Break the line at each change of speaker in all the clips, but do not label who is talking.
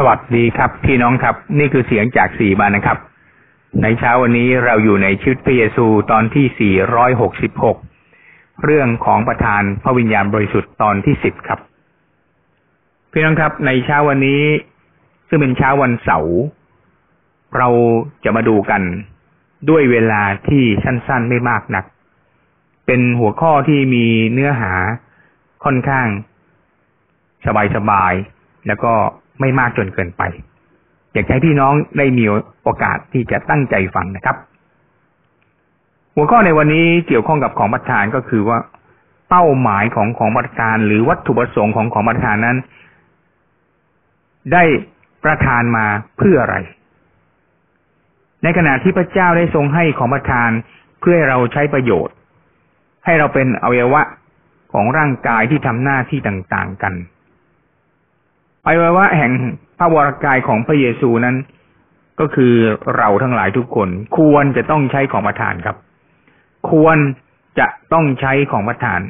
สวัสดีครับพี่น้องครับ นี่คือเสียงจากสี่บานนะครับ ในเช้าวันนี้เราอยู่ในชีวิตพระเยซูตอนที่ 466 เรื่องของประธานพระวิญญาณบริสุทธิ์ตอนที่สิบครับ พี่น้องครับ ในเช้าวันนี้ ซึ่งเป็นเช้าวันเสาร์เราจะมาดูกันด้วยเวลาที่สั้นๆไม่มากนัก เป็นหัวข้อที่มีเนื้อหาค่อนข้างสบายๆแล้วก็ ไม่มากจนเกินไป อยากให้พี่น้องได้มีโอกาสที่จะตั้งใจฟังนะครับ หัวข้อในวันนี้เกี่ยวข้องกับของประทานก็คือว่าเป้าหมายของของประทาน หรือวัตถุประสงค์ของของประทานนั้น ได้ประทานมาเพื่ออะไร ในขณะที่พระเจ้าได้ทรงให้ของประทานเพื่อให้เราใช้ประโยชน์ ให้เราเป็นอวัยวะของร่างกายที่ทำหน้าที่ต่างๆกัน อวัยวะแห่งพระวรกายของพระเยซูนั้น ก็คือเราทั้งหลายทุกคน ควรจะต้องใช้ของประทานครับ ควรจะต้องใช้ของประทาน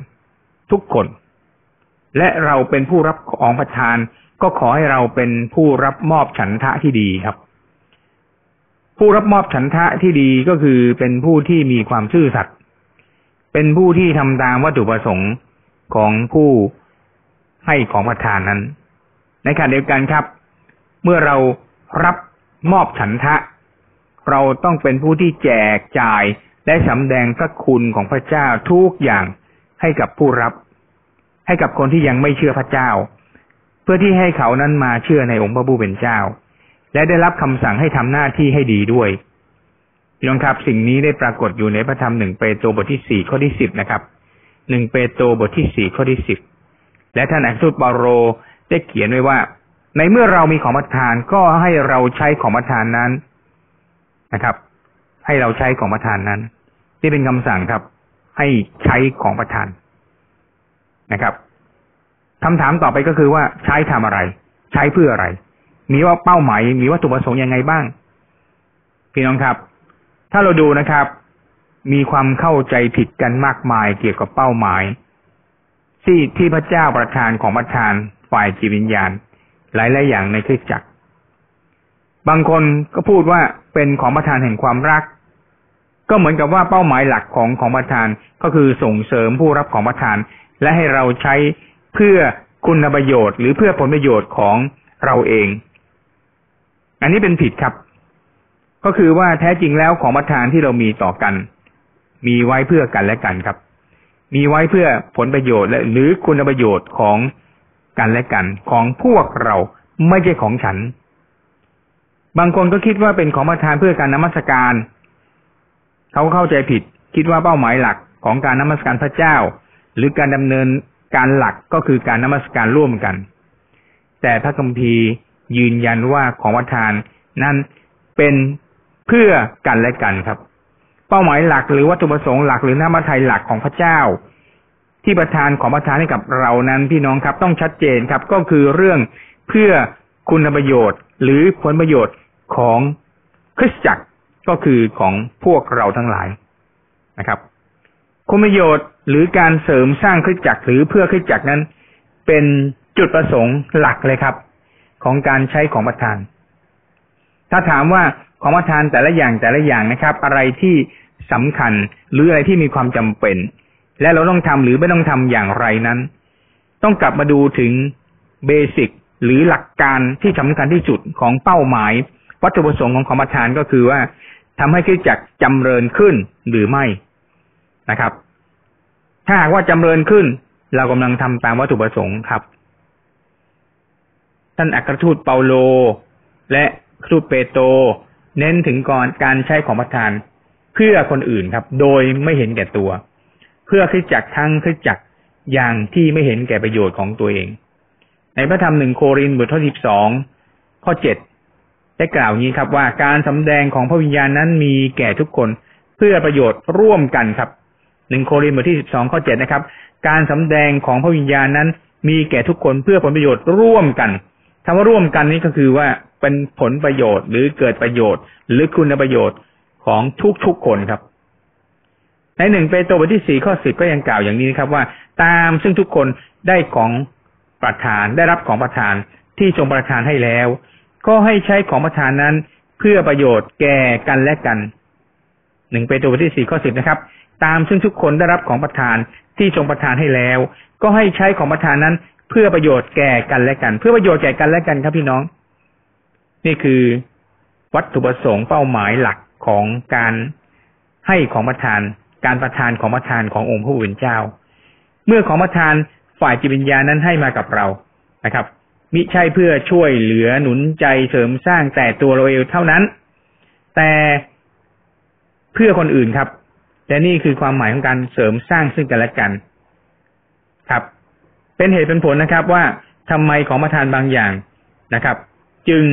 ทุกคน และเราเป็นผู้รับของประทาน ก็ขอให้เราเป็นผู้รับมอบฉันทะที่ดีครับ ผู้รับมอบฉันทะที่ดีก็คือเป็นผู้ที่มีความซื่อสัตย์เป็นผู้ที่ทำตามวัตถุประสงค์ของผู้ให้ของประทานนั้น ในขณะเดียวกันครับ เมื่อเรารับมอบฉันทะ เราต้องเป็นผู้ที่แจกจ่ายและสำแดงพระคุณของพระเจ้าทุกอย่างให้กับผู้รับ ให้กับคนที่ยังไม่เชื่อพระเจ้า เพื่อที่ให้เขานั้นมาเชื่อในองค์พระผู้เป็นเจ้า และได้รับคำสั่งให้ทำหน้าที่ให้ดีด้วยพี่น้องครับสิ่งนี้ได้ปรากฏอยู่ในพระธรรมหนึ่งเปโตรบทที่สี่ข้อที่สิบนะครับหนึ่งเปโตรบทที่สี่ข้อที่สิบและท่านอัครทูตเปาโล ได้เขียนไว้ว่า ในเมื่อเรามีของประทานก็ให้เราใช้ของประทานนั้นนะครับ ให้เราใช้ของประทานนั้นที่เป็นคำสั่งครับ ให้ใช้ของประทานนะครับคำถามต่อไปก็คือว่าใช้ทำอะไร ใช้เพื่ออะไร มีว่าเป้าหมาย มีวัตถุประสงค์ยังไงบ้าง พี่น้องครับ ถ้าเราดูนะครับ มีความเข้าใจผิดกันมากมายเกี่ยวกับเป้าหมายที่ที่พระเจ้าประทานของประทาน ฝ่ายจิตวิญญาณ หลายหลายอย่างในคริสตจักร บางคนก็พูดว่าเป็นของประทานแห่งความรัก ก็เหมือนกับว่าเป้าหมายหลักของของประทานก็คือส่งเสริมผู้รับของประทาน และให้เราใช้เพื่อคุณประโยชน์ หรือเพื่อผลประโยชน์ของเราเอง อันนี้เป็นผิดครับ ก็คือว่าแท้จริงแล้วของประทานที่เรามีต่อกัน มีไว้เพื่อกันและกันครับ มีไว้เพื่อผลประโยชน์และหรือคุณประโยชน์ของ กันและกันของพวกเราไม่ใช่ของฉัน บางคนก็คิดว่าเป็นของประทานเพื่อการนมัสการ เขาเข้าใจผิด คิดว่าเป้าหมายหลักของการนมัสการพระเจ้า หรือการดำเนินการหลักก็คือการนมัสการร่วมกัน แต่พระคัมภีร์ยืนยันว่าของประทานนั้นเป็นเพื่อกันและกันครับ เป้าหมายหลักหรือวัตถุประสงค์หลักหรือน้ำมัทไทยหลักของพระเจ้า ที่ประทานของประทานให้กับเรานั้นพี่น้องครับ ต้องชัดเจนครับ ก็คือเรื่องเพื่อคุณประโยชน์ หรือผลประโยชน์ของคริสตจักรก็คือของพวกเราทั้งหลายนะครับ คุณประโยชน์หรือการเสริมสร้างคริสตจักรหรือเพื่อคริสตจักรนั้น เป็นจุดประสงค์หลักเลยครับ ของการใช้ของประทาน ถ้าถามว่าของประทานแต่ละอย่างแต่ละอย่างนะครับ อะไรที่สำคัญหรืออะไรที่มีความจำเป็น และเราต้องทำหรือไม่ต้องทำอย่างไรนั้น ต้องกลับมาดูถึงเบสิกหรือหลักการที่สำคัญที่สุดของเป้าหมาย วัตถุประสงค์ของของประทานก็คือว่าทำให้คริสจักรจำเริญขึ้นหรือไม่นะครับ ถ้าหากว่าจำเริญขึ้น เรากำลังทำตามวัตถุประสงค์ครับ ท่านอัครทูตเปาโล และทูเปโต เน้นถึงก่อนการใช้ของประทานเพื่อคนอื่นครับ โดยไม่เห็นแก่ตัว เพื่อคิดจักทั้งคิดจักอย่างที่ไม่เห็นแก่ประโยชน์ของตัวเอง ในพระธรรมหนึ่งโครินธ์บทที่สิบสองข้อเจ็ดได้กล่าวนี้ครับว่าการสำแดงของพระวิญญาณนั้นมีแก่ทุกคนเพื่อประโยชน์ร่วมกันครับหนึ่งโครินธ์บทที่สิบสองข้อเจ็ดนะครับ การสำแดงของพระวิญญาณนั้น มีแก่ทุกคนเพื่อผลประโยชน์ร่วมกันคำว่าร่วมกันนี้ก็คือว่าเป็นผลประโยชน์หรือเกิดประโยชน์ หรือคุณประโยชน์ของทุกๆคนครับ ในหนึ่งเปโตรบทที่สี่ข้อสิบก็ยังกล่าวอย่างนี้นะครับว่า ตามซึ่งทุกคนได้ของประทานได้รับของประทานที่ทรงประทานให้แล้ว ก็ให้ใช้ของประทานนั้นเพื่อประโยชน์แก่กันและกันหนึ่งเปโตรบทที่สี่ข้อสิบนะครับ ตามซึ่งทุกคนได้รับของประทานที่ทรงประทานให้แล้ว ก็ให้ใช้ของประทานนั้น เพื่อประโยชน์แก่กันและกัน เพื่อประโยชน์แก่กันและกันครับพี่น้อง นี่คือวัตถุประสงค์เป้าหมายหลักของการให้ของประทาน การประทานของประทานขององค์พระผู้เป็นเจ้า เมื่อของประทานฝ่ายจิตวิญญาณนั้นให้มากับเรานะครับ มิใช่เพื่อช่วยเหลือหนุนใจเสริมสร้างแต่ตัวเราเองเท่านั้น แต่เพื่อคนอื่นครับ และนี่คือความหมายของการเสริมสร้างซึ่งกันและกัน ครับ เป็นเหตุเป็นผลนะครับว่าทำไมของประทานบางอย่างนะครับ จึง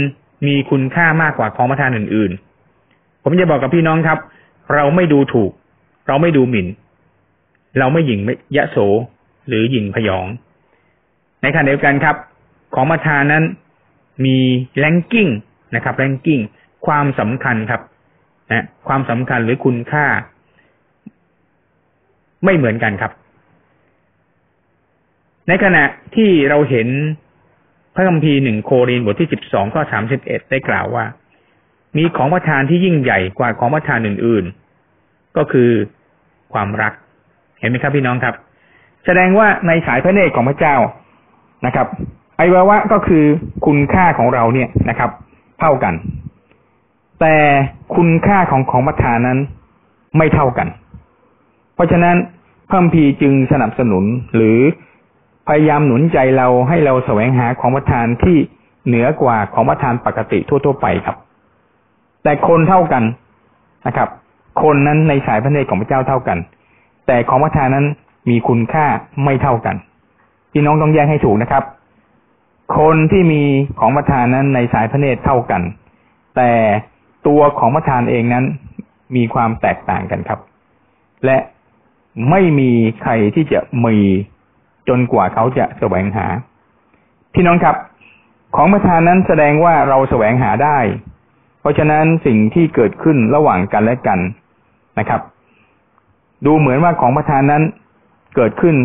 มีคุณค่ามากกว่าของประทานอื่น ๆ ผมจะบอกกับพี่น้องครับ เราไม่ดูถูก เราไม่ดูหมิ่น เราไม่หยิ่งยะโสหรือหยิ่งพยอง ในขณะเดียวกันครับ ของประทานนั้นมีแรงกิ้งนะครับแรงกิ้งความสำคัญครับนะความสำคัญหรือคุณค่า ไม่เหมือนกันครับ ในขณะที่เราเห็นพระคัมภีร์หนึ่งโครินบทที่สิบสองข้อสามสิบเอ็ดได้กล่าวว่า มีของประทานที่ยิ่งใหญ่กว่าของประทานอื่นๆ ก็คือความรัก เห็นไหมครับพี่น้องครับ แสดงว่าในสายพระเนตรของพระเจ้านะครับ ไอวาวะก็คือคุณค่าของเราเนี่ยนะครับ เท่ากัน แต่คุณค่าของของประทานนั้นไม่เท่ากัน เพราะฉะนั้นพระพีจึงสนับสนุนหรือพยายามหนุนใจเราให้เราแสวงหาของประทานที่เหนือกว่าของประทานปกติทั่ว ๆ ไปครับ แต่คนเท่ากันนะครับ คนนั้นในสายพระเนตรของพระเจ้าเท่ากัน แต่ของประทานนั้นมีคุณค่าไม่เท่ากันพี่น้องต้องแยกให้ถูกนะครับ คนที่มีของประทานนั้นในสายพระเนตรเท่ากัน แต่ตัวของประทานเองนั้นมีความแตกต่างกันครับ และไม่มีใครที่จะมีจนกว่าเขาจะแสวงหา พี่น้องครับ ของประทานนั้นแสดงว่าเราแสวงหาได้ เพราะฉะนั้นสิ่งที่เกิดขึ้นระหว่างกันและกัน นะครับ ดูเหมือนว่าของประทานนั้นเกิดขึ้น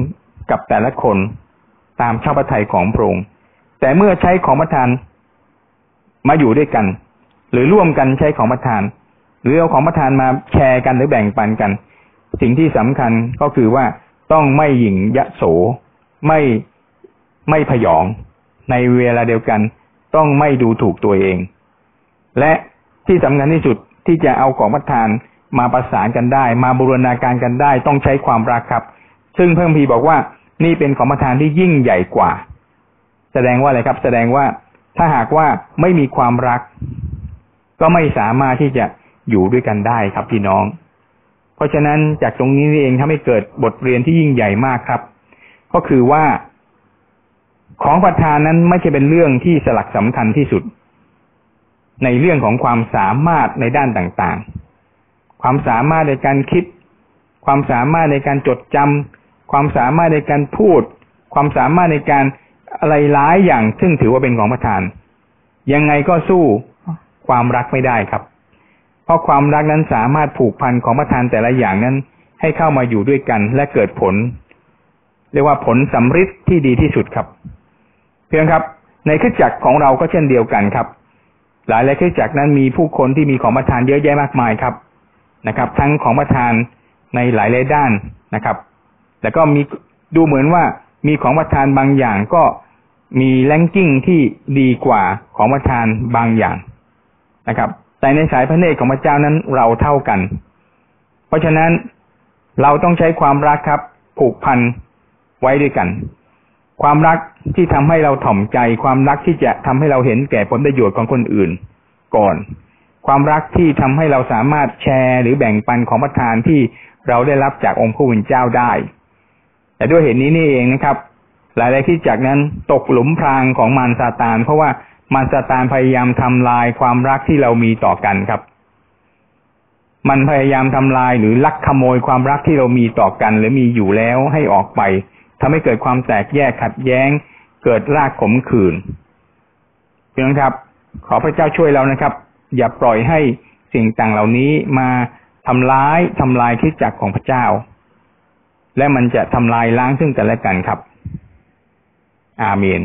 กับแต่ละคนตามชอบพระทัยของพระองค์แต่เมื่อใช้ของประทานมาอยู่ด้วยกัน หรือร่วมกันใช้ของประทาน หรือเอาของประทานมาแชร์กันหรือแบ่งปันกัน สิ่งที่สำคัญก็คือว่าต้องไม่หยิ่งยะโสไม่ไม่พยอง ในเวลาเดียวกัน ต้องไม่ดูถูกตัวเอง และที่สำคัญที่สุดที่จะเอาของประทาน มาประสานกันได้ มาบูรณาการกันได้ ต้องใช้ความรักครับ ซึ่งเพิ่มพีบอกว่านี่เป็นของประทานที่ยิ่งใหญ่กว่า แสดงว่าอะไรครับ แสดงว่าถ้าหากว่าไม่มีความรัก ก็ไม่สามารถที่จะอยู่ด้วยกันได้ครับพี่น้อง เพราะฉะนั้นจากตรงนี้เองทำให้เกิดบทเรียนที่ยิ่งใหญ่มากครับ ก็คือว่า ของประทานนั้นไม่ใช่เป็นเรื่องที่สลักสำคัญที่สุด ในเรื่องของความสามารถในด้านต่างๆ ความสามารถในการคิด ความสามารถในการจดจำความสามารถในการพูด ความสามารถในการอะไรหลายอย่าง ซึ่งถือว่าเป็นของประทาน ยังไงก็สู้ความรักไม่ได้ครับ เพราะความรักนั้นสามารถผูกพันของประทานแต่ละอย่างนั้น ให้เข้ามาอยู่ด้วยกันและเกิดผล เรียกว่าผลสำฤทธิ์ที่ดีที่สุดครับ เพียงครับ ในขึ้นจักรของเราก็เช่นเดียวกันครับ หลายหลายขึ้นจักรนั้นมีผู้คนที่มีของประทานเยอะแยะมากมายครับ นะครับ ทั้งของประทานในหลายหลายด้านนะครับ แล้วก็มีดูเหมือนว่ามีของประทานบางอย่างก็มีแลงกิ้งที่ดีกว่าของประทานบางอย่างนะครับ แต่ในสายพระเนตรของพระเจ้านั้นเราเท่ากัน เพราะฉะนั้นเราต้องใช้ความรักครับ ผูกพันไว้ด้วยกัน ความรักที่ทำให้เราถ่อมใจ ความรักที่จะทำให้เราเห็นแก่ผลประโยชน์ของคนอื่น ก่อน ความรักที่ทำให้เราสามารถแชร์หรือแบ่งปันของประทานที่เราได้รับจากองค์พระผู้เป็นเจ้าได้ แต่ด้วยเหตุนี้นี่เองนะครับ หลายๆที่จากนั้นตกหลุมพรางของมารซาตาน เพราะว่ามารซาตานพยายามทำลายความรักที่เรามีต่อกันครับ มันพยายามทำลายหรือลักขโมยความรักที่เรามีต่อกัน หรือมีอยู่แล้วให้ออกไปทำให้เกิดความแตกแยกขัดแย้ง เกิดรากขมขื่นเพียงครับ ขอพระเจ้าช่วยเรานะครับ อย่าปล่อยให้สิ่งต่างเหล่านี้มาทำร้ายทำลายที่จักของพระเจ้า และมันจะทำลายล้างซึ่งกันและกันครับ อาเมน